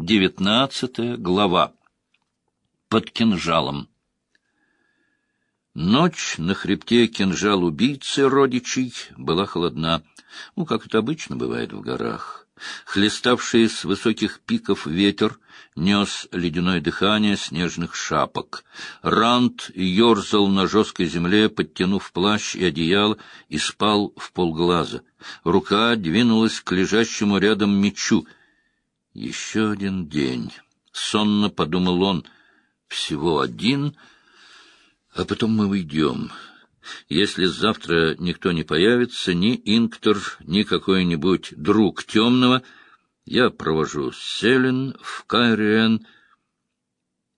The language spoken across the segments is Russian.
Девятнадцатая глава. Под кинжалом. Ночь на хребте кинжал убийцы родичей была холодна, ну, как это обычно бывает в горах. Хлеставший с высоких пиков ветер нес ледяное дыхание снежных шапок. Ранд ерзал на жесткой земле, подтянув плащ и одеяло, и спал в полглаза. Рука двинулась к лежащему рядом мечу — еще один день. Сонно подумал он. Всего один, а потом мы уйдем. Если завтра никто не появится, ни Инктор, ни какой-нибудь друг темного, я провожу Селин в Кайриен.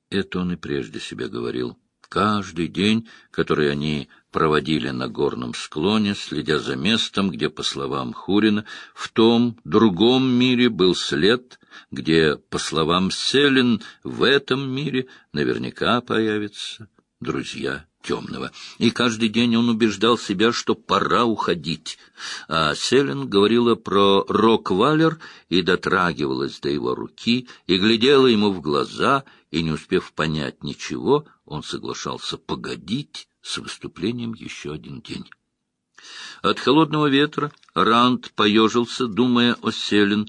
Это он и прежде себе говорил. Каждый день, который они проводили на горном склоне, следя за местом, где, по словам Хурина, в том другом мире был след, где, по словам Селин, в этом мире наверняка появятся друзья темного. И каждый день он убеждал себя, что пора уходить. А Селин говорила про Рок-Валер и дотрагивалась до его руки, и глядела ему в глаза, и, не успев понять ничего, он соглашался погодить с выступлением еще один день. От холодного ветра Ранд поежился, думая о Селин.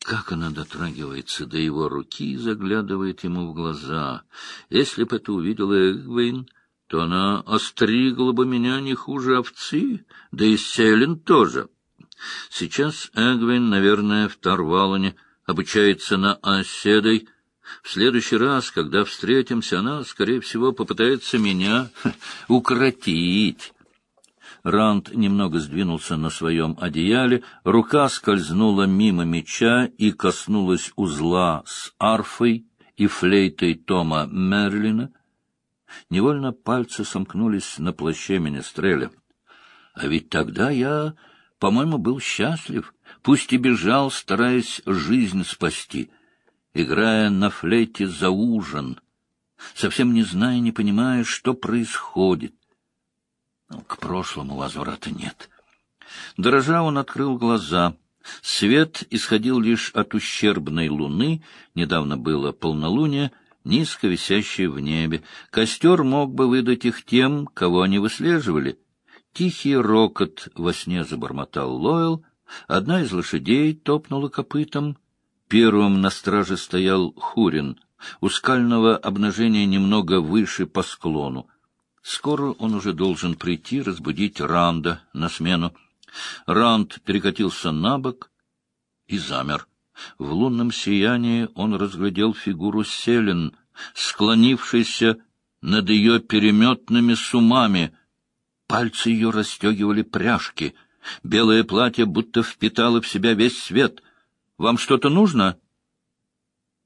Как она дотрагивается до его руки и заглядывает ему в глаза. Если бы это увидела Эгвейн, то она остригла бы меня не хуже овцы, да и Селин тоже. Сейчас Эгвейн, наверное, в Тарвалане обучается на оседой, в следующий раз, когда встретимся, она, скорее всего, попытается меня укротить. Ранд немного сдвинулся на своем одеяле, рука скользнула мимо меча и коснулась узла с арфой и флейтой Тома Мерлина. Невольно пальцы сомкнулись на плаще Менестреля. А ведь тогда я, по-моему, был счастлив, пусть и бежал, стараясь жизнь спасти — играя на флейте за ужин, совсем не зная, не понимая, что происходит. Ну, к прошлому возврата нет. Дрожа он открыл глаза. Свет исходил лишь от ущербной луны, недавно было полнолуние, низко висящее в небе. Костер мог бы выдать их тем, кого они выслеживали. Тихий рокот во сне забормотал Лойл, одна из лошадей топнула копытом — Первым на страже стоял Хурин, у скального обнажения немного выше по склону. Скоро он уже должен прийти разбудить Ранда на смену. Ранд перекатился на бок и замер. В лунном сиянии он разглядел фигуру Селен, склонившейся над ее переметными сумами. Пальцы ее расстегивали пряжки. Белое платье будто впитало в себя весь свет — вам что-то нужно?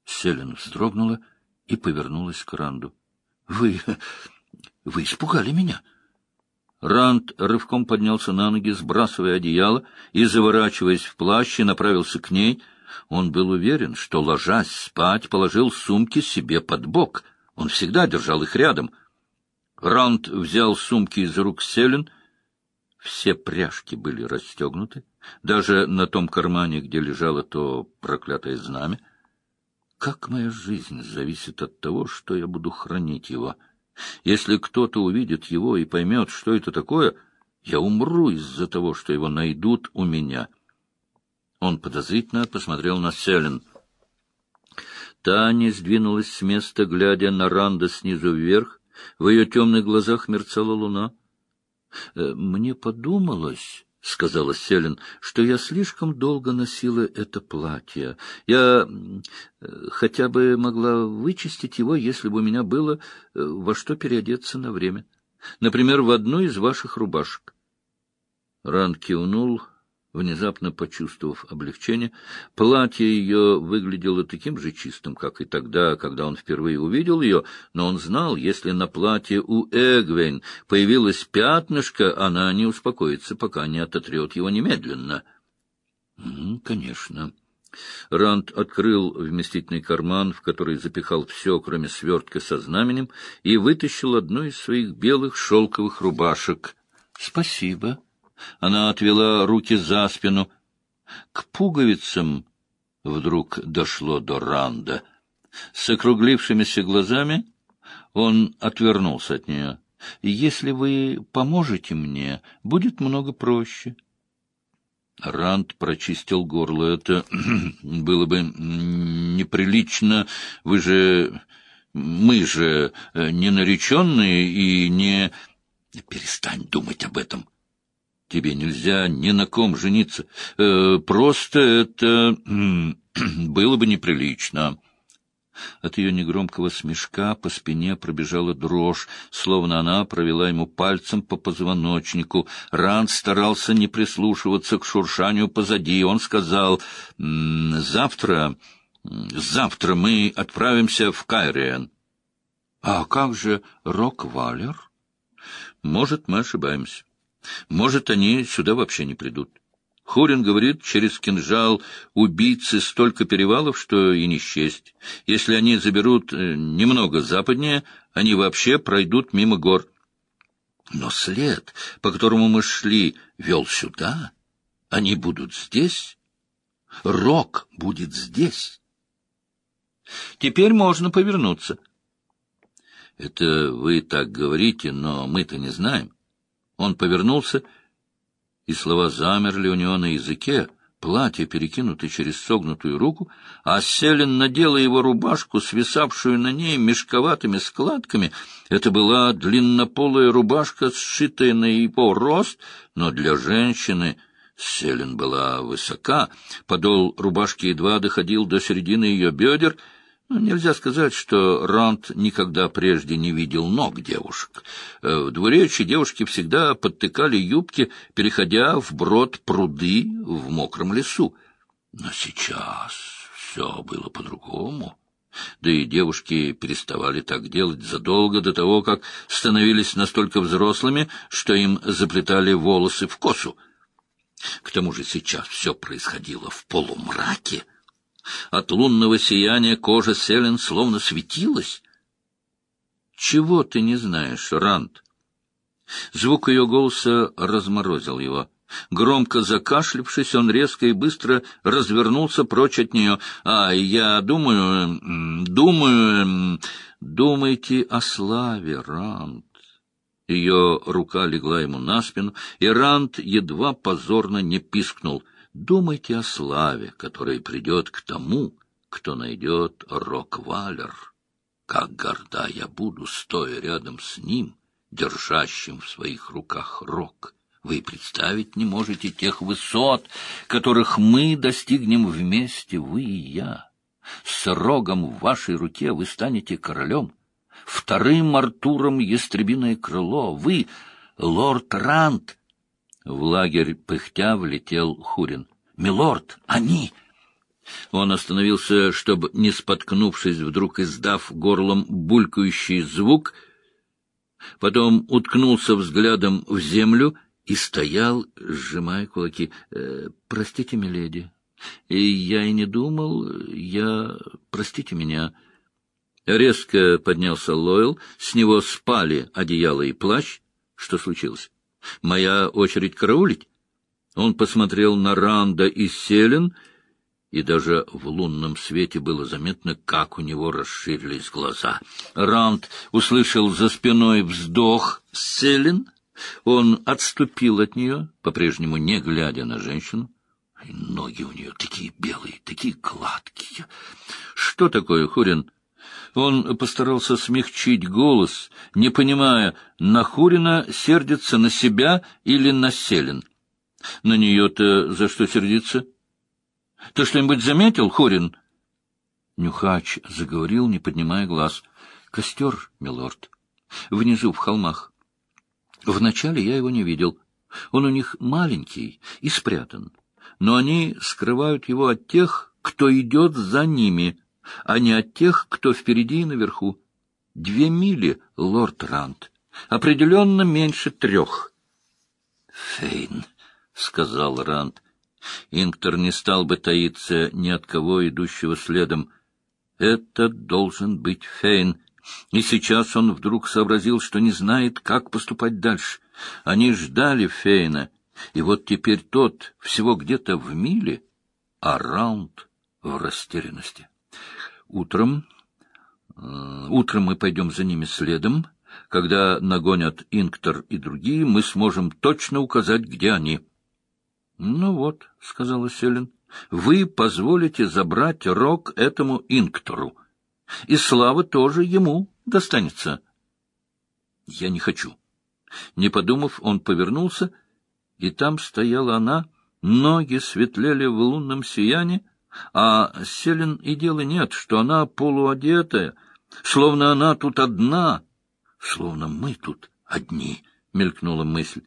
Селин вздрогнула и повернулась к Ранду. — Вы... вы испугали меня. Ранд рывком поднялся на ноги, сбрасывая одеяло и, заворачиваясь в плащ, направился к ней. Он был уверен, что, ложась спать, положил сумки себе под бок. Он всегда держал их рядом. Ранд взял сумки из рук Селин. Все пряжки были расстегнуты даже на том кармане, где лежало то проклятое знамя. Как моя жизнь зависит от того, что я буду хранить его. Если кто-то увидит его и поймет, что это такое, я умру из-за того, что его найдут у меня. Он подозрительно посмотрел на Селин. Таня сдвинулась с места, глядя на Ранда снизу вверх. В ее темных глазах мерцала луна. «Э, — Мне подумалось, — сказала Селин, — что я слишком долго носила это платье. Я хотя бы могла вычистить его, если бы у меня было э, во что переодеться на время. Например, в одну из ваших рубашек. Ран кивнул, внезапно почувствовав облегчение. Платье ее выглядело таким же чистым, как и тогда, когда он впервые увидел ее, но он знал, если на платье у Эгвейн появилось пятнышко, она не успокоится, пока не ототрет его немедленно. — Конечно. Ранд открыл вместительный карман, в который запихал все, кроме свертка со знаменем, и вытащил одну из своих белых шелковых рубашек. — Спасибо. Она отвела руки за спину. К пуговицам Вдруг дошло до Ранда. С округлившимися глазами он отвернулся от нее. «Если вы поможете мне, будет много проще». Ранд прочистил горло. «Это было бы неприлично. Вы же... Мы же не нареченные и не...» «Перестань думать об этом. Тебе нельзя ни на ком жениться. Э, просто это было бы неприлично». От ее негромкого смешка по спине пробежала дрожь, словно она провела ему пальцем по позвоночнику. Ранд старался не прислушиваться к шуршанию позади. Он сказал, «Завтра, завтра мы отправимся в Кайриен». «А как же Рок-Валер?» «Может, мы ошибаемся. Может, они сюда вообще не придут». Хурин говорит, через кинжал убийцы столько перевалов, что и не счесть. Если они заберут э, немного западнее, они вообще пройдут мимо гор. Но след, по которому мы шли, вел сюда. Они будут здесь. Рок будет здесь. Теперь можно повернуться. Это вы так говорите, но мы-то не знаем. Он повернулся и слова замерли у него на языке, платье перекинуто через согнутую руку, а Селин надела его рубашку, свисавшую на ней мешковатыми складками. Это была длиннополая рубашка, сшитая на его рост, но для женщины Селин была высока, подол рубашки едва доходил до середины ее бедер — нельзя сказать, что Рант никогда прежде не видел ног девушек. Э, в двуречи девушки всегда подтыкали юбки, переходя в брод пруды в мокром лесу. Но сейчас все было по-другому. Да и девушки переставали так делать задолго до того, как становились настолько взрослыми, что им заплетали волосы в косу. К тому же сейчас все происходило в полумраке, от лунного сияния кожа Селен словно светилась. — Чего ты не знаешь, Ранд? Звук ее голоса разморозил его. Громко закашлявшись, он резко и быстро развернулся прочь от нее. — А, я думаю, думаю, думайте о славе, Ранд. Ее рука легла ему на спину, и Ранд едва позорно не пискнул — Думайте о славе, которая придет к тому, кто найдет Роквалер. Как горда я буду, стоя рядом с ним, держащим в своих руках рог. Вы представить не можете тех высот, которых мы достигнем вместе, вы и я. С рогом в вашей руке вы станете королем, вторым Артуром ястребиное крыло, вы — лорд Рант, в лагерь пыхтя влетел Хурин. «Милорд, они!» Он остановился, чтобы, не споткнувшись, вдруг издав горлом булькающий звук, потом уткнулся взглядом в землю и стоял, сжимая кулаки. «Э, «Простите, миледи, и я и не думал, я... Простите меня». Резко поднялся Лойл, с него спали одеяло и плащ. Что случилось? Моя очередь караулить? Он посмотрел на Ранда и Селен, и даже в лунном свете было заметно, как у него расширились глаза. Ранд услышал за спиной вздох Селен. Он отступил от нее, по-прежнему не глядя на женщину. И ноги у нее такие белые, такие гладкие. Что такое, Хурин? Он постарался смягчить голос, не понимая, на Хурина сердится на себя или на Селин. На нее-то за что сердиться? Ты что-нибудь заметил, Хурин? Нюхач заговорил, не поднимая глаз. Костер, милорд, внизу, в холмах. Вначале я его не видел. Он у них маленький и спрятан. Но они скрывают его от тех, кто идет за ними — а не от тех, кто впереди и наверху. Две мили, лорд Рант. Определенно меньше трех. — Фейн, — сказал Рант. Инктор не стал бы таиться ни от кого, идущего следом. Это должен быть Фейн. И сейчас он вдруг сообразил, что не знает, как поступать дальше. Они ждали Фейна, и вот теперь тот всего где-то в миле, а Раунд в растерянности. Утром... Э, утром мы пойдем за ними следом. Когда нагонят Инктор и другие, мы сможем точно указать, где они. — Ну вот, — сказала Селин, — вы позволите забрать рог этому Инктору. И слава тоже ему достанется. — Я не хочу. Не подумав, он повернулся, и там стояла она, ноги светлели в лунном сиянии, а Селин и дела нет, что она полуодетая, словно она тут одна, словно мы тут одни, — мелькнула мысль.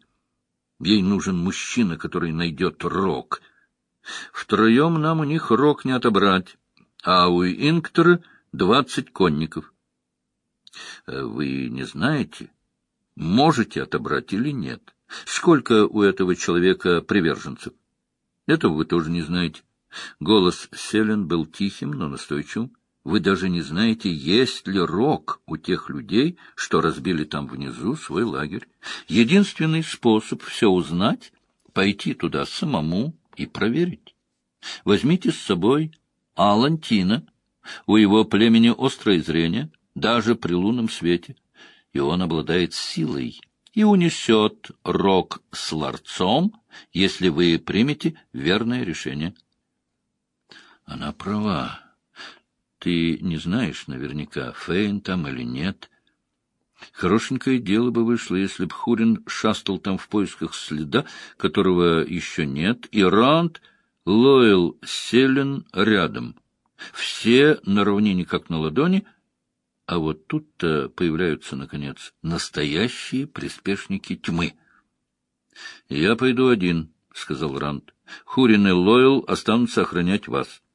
Ей нужен мужчина, который найдет рог. Втроем нам у них рог не отобрать, а у Инктора двадцать конников. Э, вы не знаете, можете отобрать или нет? Сколько у этого человека приверженцев? Этого вы тоже не знаете. Голос Селен был тихим, но настойчивым. Вы даже не знаете, есть ли рок у тех людей, что разбили там внизу свой лагерь. Единственный способ все узнать — пойти туда самому и проверить. Возьмите с собой Алантина. У его племени острое зрение, даже при лунном свете, и он обладает силой и унесет рог с ларцом, если вы примете верное решение. Она права. Ты не знаешь наверняка, Фейн там или нет. Хорошенькое дело бы вышло, если б Хурин шастал там в поисках следа, которого еще нет, и Ранд, Лойл, Селен рядом. Все на равнине, как на ладони, а вот тут-то появляются, наконец, настоящие приспешники тьмы. — Я пойду один, — сказал Ранд. — Хурин и Лойл останутся охранять вас. —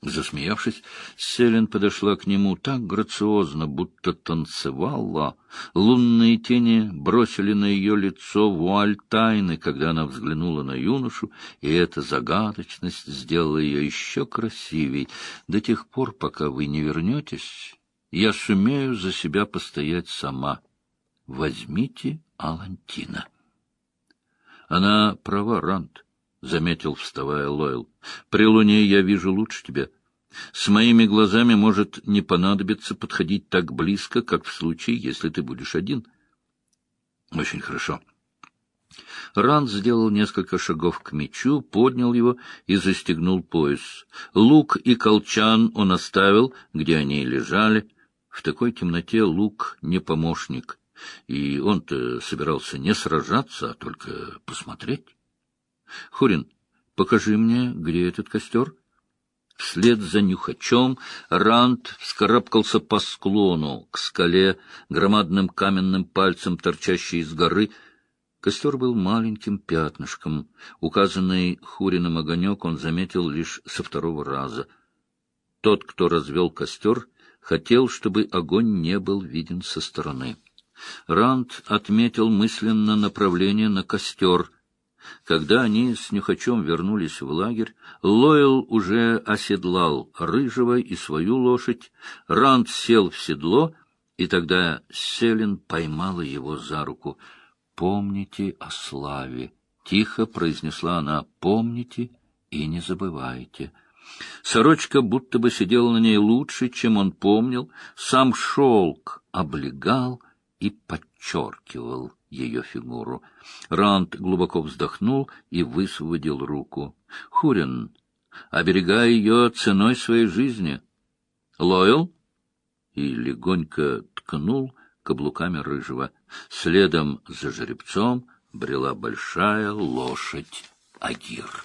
Засмеявшись, Селин подошла к нему так грациозно, будто танцевала. Лунные тени бросили на ее лицо вуаль тайны, когда она взглянула на юношу, и эта загадочность сделала ее еще красивей. До тех пор, пока вы не вернетесь, я сумею за себя постоять сама. Возьмите Алантина. Она права, Рант. — заметил, вставая Лойл. — При луне я вижу лучше тебя. С моими глазами может не понадобиться подходить так близко, как в случае, если ты будешь один. — Очень хорошо. Ранд сделал несколько шагов к мечу, поднял его и застегнул пояс. Лук и колчан он оставил, где они лежали. В такой темноте лук не помощник, и он-то собирался не сражаться, а только посмотреть. — Хурин, покажи мне, где этот костер. Вслед за нюхачом Ранд вскарабкался по склону, к скале, громадным каменным пальцем, торчащей из горы. Костер был маленьким пятнышком. Указанный Хуриным огонек он заметил лишь со второго раза. Тот, кто развел костер, хотел, чтобы огонь не был виден со стороны. Ранд отметил мысленно направление на костер — когда они с Нюхачом вернулись в лагерь, Лойл уже оседлал Рыжего и свою лошадь, Ранд сел в седло, и тогда Селин поймала его за руку. «Помните о славе!» — тихо произнесла она. «Помните и не забывайте!» Сорочка будто бы сидела на ней лучше, чем он помнил, сам шелк облегал и подчеркивал ее фигуру. Ранд глубоко вздохнул и высвободил руку. — Хурин, оберегай ее ценой своей жизни. — Лойл? И легонько ткнул каблуками рыжего. Следом за жеребцом брела большая лошадь Агир.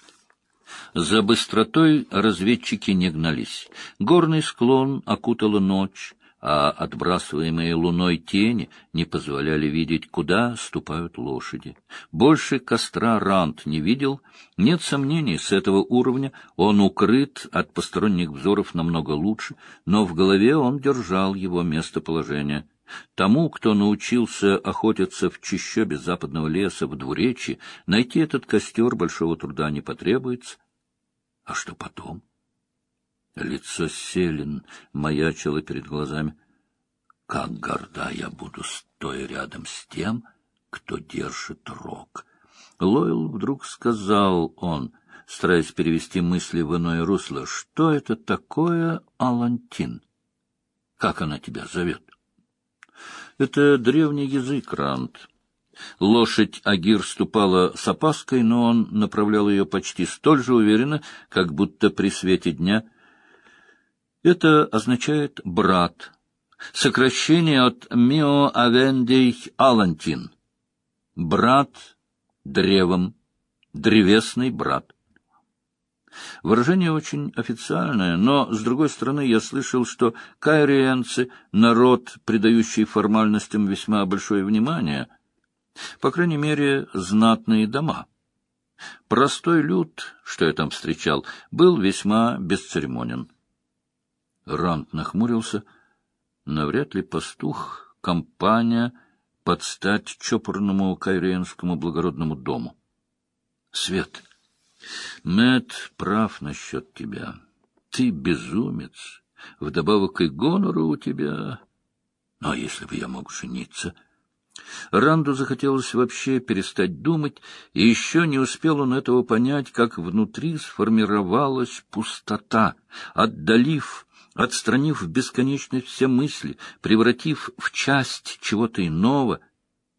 За быстротой разведчики не гнались. Горный склон окутала ночь, а отбрасываемые луной тени не позволяли видеть, куда ступают лошади. Больше костра Рант не видел. Нет сомнений, с этого уровня он укрыт от посторонних взоров намного лучше, но в голове он держал его местоположение. Тому, кто научился охотиться в чащобе западного леса в двуречи, найти этот костер большого труда не потребуется. А что потом? — Лицо Селин маячило перед глазами. Как горда я буду, стоя рядом с тем, кто держит рог. Лойл вдруг сказал он, стараясь перевести мысли в иное русло. Что это такое Алантин? Как она тебя зовет? Это древний язык, Рант. Лошадь Агир ступала с опаской, но он направлял ее почти столь же уверенно, как будто при свете дня. Это означает «брат», сокращение от «мио авендей алантин» — «брат древом», «древесный брат». Выражение очень официальное, но, с другой стороны, я слышал, что кайриенцы — народ, придающий формальностям весьма большое внимание — по крайней мере, знатные дома. Простой люд, что я там встречал, был весьма бесцеремонен. Рант нахмурился. Навряд ли пастух, компания под стать чопорному кайренскому благородному дому. Свет, Мэт прав насчет тебя. Ты безумец. Вдобавок и гонору у тебя... Ну, а если бы я мог жениться... Ранду захотелось вообще перестать думать, и еще не успел он этого понять, как внутри сформировалась пустота, отдалив, отстранив бесконечность все мысли, превратив в часть чего-то иного.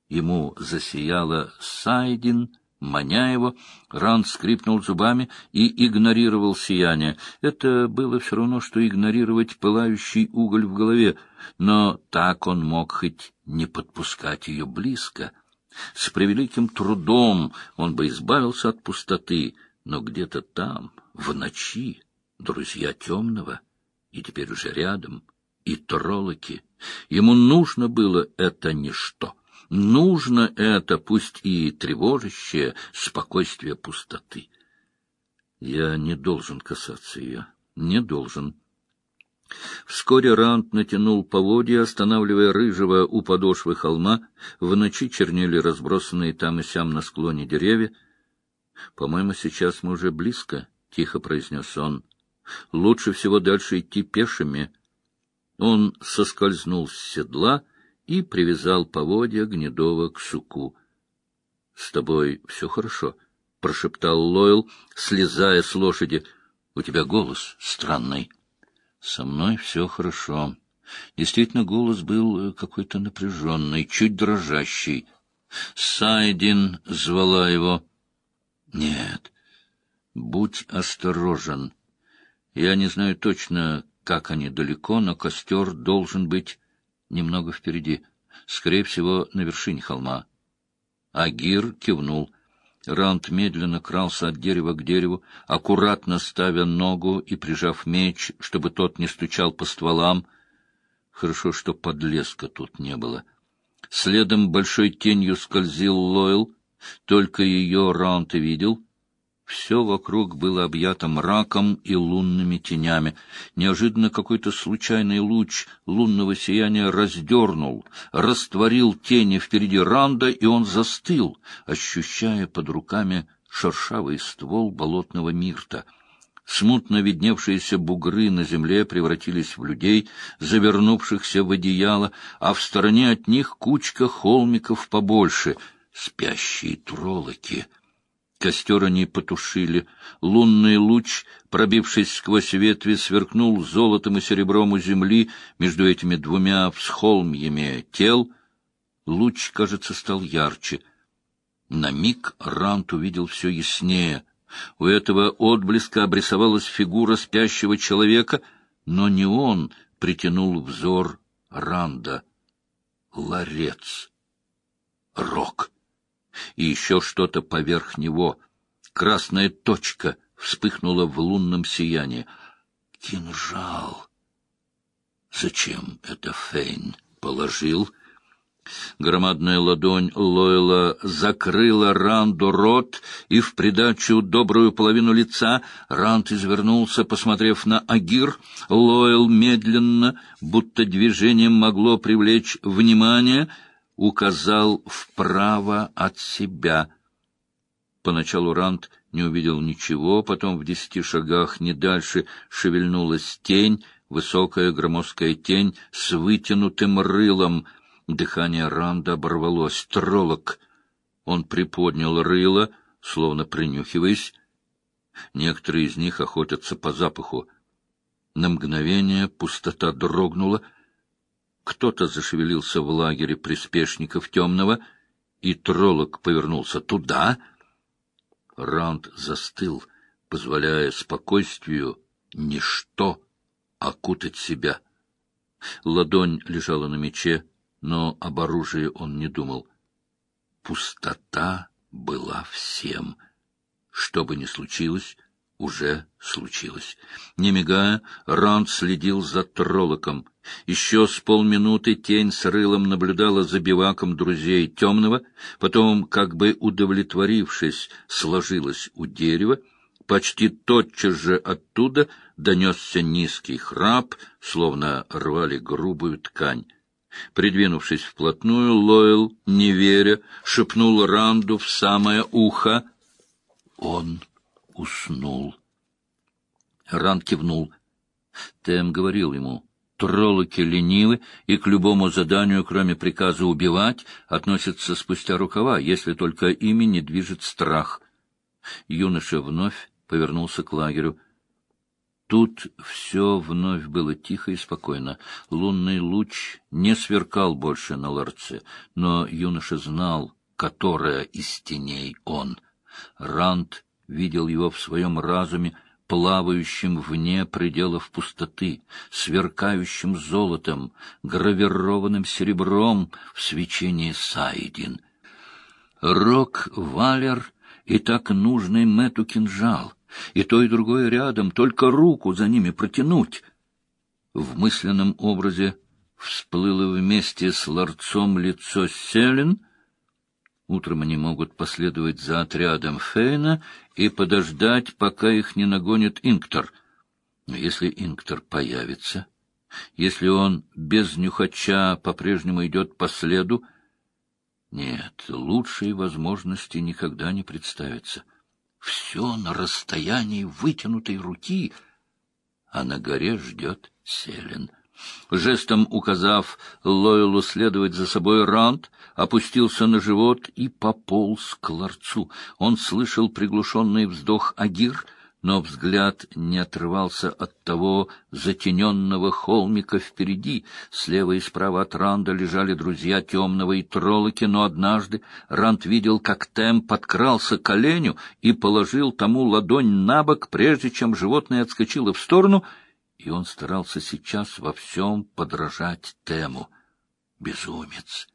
Ему засияла Сайдин — маня его, Ранд скрипнул зубами и игнорировал сияние. Это было все равно, что игнорировать пылающий уголь в голове, но так он мог хоть не подпускать ее близко. С превеликим трудом он бы избавился от пустоты, но где-то там, в ночи, друзья темного, и теперь уже рядом, и троллоки. Ему нужно было это ничто. Нужно это, пусть и тревожащее, спокойствие пустоты. Я не должен касаться ее, не должен. Вскоре Рант натянул поводья, останавливая рыжего у подошвы холма. В ночи чернели разбросанные там и сям на склоне деревья. — По-моему, сейчас мы уже близко, — тихо произнес он. — Лучше всего дальше идти пешими. Он соскользнул с седла и привязал поводья Гнедова к суку. — С тобой все хорошо, — прошептал Лойл, слезая с лошади. — У тебя голос странный. — Со мной все хорошо. Действительно, голос был какой-то напряженный, чуть дрожащий. Сайдин звала его. — Нет, будь осторожен. Я не знаю точно, как они далеко, но костер должен быть немного впереди, скорее всего, на вершине холма. Агир кивнул. Ранд медленно крался от дерева к дереву, аккуратно ставя ногу и прижав меч, чтобы тот не стучал по стволам. Хорошо, что подлеска тут не было. Следом большой тенью скользил Лойл, только ее Раунд и видел — все вокруг было объято мраком и лунными тенями. Неожиданно какой-то случайный луч лунного сияния раздернул, растворил тени впереди Ранда, и он застыл, ощущая под руками шершавый ствол болотного мирта. Смутно видневшиеся бугры на земле превратились в людей, завернувшихся в одеяло, а в стороне от них кучка холмиков побольше — спящие троллоки — Костер они потушили. Лунный луч, пробившись сквозь ветви, сверкнул золотом и серебром у земли между этими двумя всхолмьями тел. Луч, кажется, стал ярче. На миг Рант увидел все яснее. У этого отблеска обрисовалась фигура спящего человека, но не он притянул взор Ранда. Ларец. Рок и еще что-то поверх него. Красная точка вспыхнула в лунном сиянии. Кинжал! Зачем это Фейн положил? Громадная ладонь Лойла закрыла Ранду рот, и в придачу добрую половину лица Ранд извернулся, посмотрев на Агир. Лойл медленно, будто движением могло привлечь внимание — указал вправо от себя. Поначалу Рант не увидел ничего, потом в десяти шагах не дальше шевельнулась тень, высокая громоздкая тень с вытянутым рылом. Дыхание Ранда оборвалось. Троллок! Он приподнял рыло, словно принюхиваясь. Некоторые из них охотятся по запаху. На мгновение пустота дрогнула. Кто-то зашевелился в лагере приспешников темного, и троллок повернулся туда. Раунд застыл, позволяя спокойствию ничто окутать себя. Ладонь лежала на мече, но об оружии он не думал. Пустота была всем. Что бы ни случилось, уже случилось. Не мигая, Раунд следил за троллоком. Еще с полминуты тень с рылом наблюдала за биваком друзей темного, потом, как бы удовлетворившись, сложилась у дерева. Почти тотчас же оттуда донесся низкий храп, словно рвали грубую ткань. Придвинувшись вплотную, Лойл, не веря, шепнул Ранду в самое ухо. Он уснул. Ранд кивнул. Тем говорил ему, троллоки ленивы и к любому заданию, кроме приказа убивать, относятся спустя рукава, если только ими не движет страх. Юноша вновь повернулся к лагерю. Тут все вновь было тихо и спокойно. Лунный луч не сверкал больше на ларце, но юноша знал, которая из теней он. Ранд видел его в своем разуме, плавающим вне пределов пустоты, сверкающим золотом, гравированным серебром в свечении Сайдин. Рок Валер и так нужный Мэту кинжал — и то, и другое рядом, только руку за ними протянуть. В мысленном образе всплыло вместе с ларцом лицо Селин. Утром они могут последовать за отрядом Фейна и подождать, пока их не нагонит Инктор. Но если Инктор появится, если он без нюхача по-прежнему идет по следу, нет, лучшей возможности никогда не представится. Все на расстоянии вытянутой руки, а на горе ждет Селен. Жестом указав Лойлу следовать за собой, Рант опустился на живот и пополз к ларцу. Он слышал приглушенный вздох Агир — но взгляд не отрывался от того затененного холмика впереди. Слева и справа от Ранда лежали друзья темного и троллоки, но однажды Ранд видел, как Тем подкрался к оленю и положил тому ладонь на бок, прежде чем животное отскочило в сторону, и он старался сейчас во всем подражать Тему. Безумец!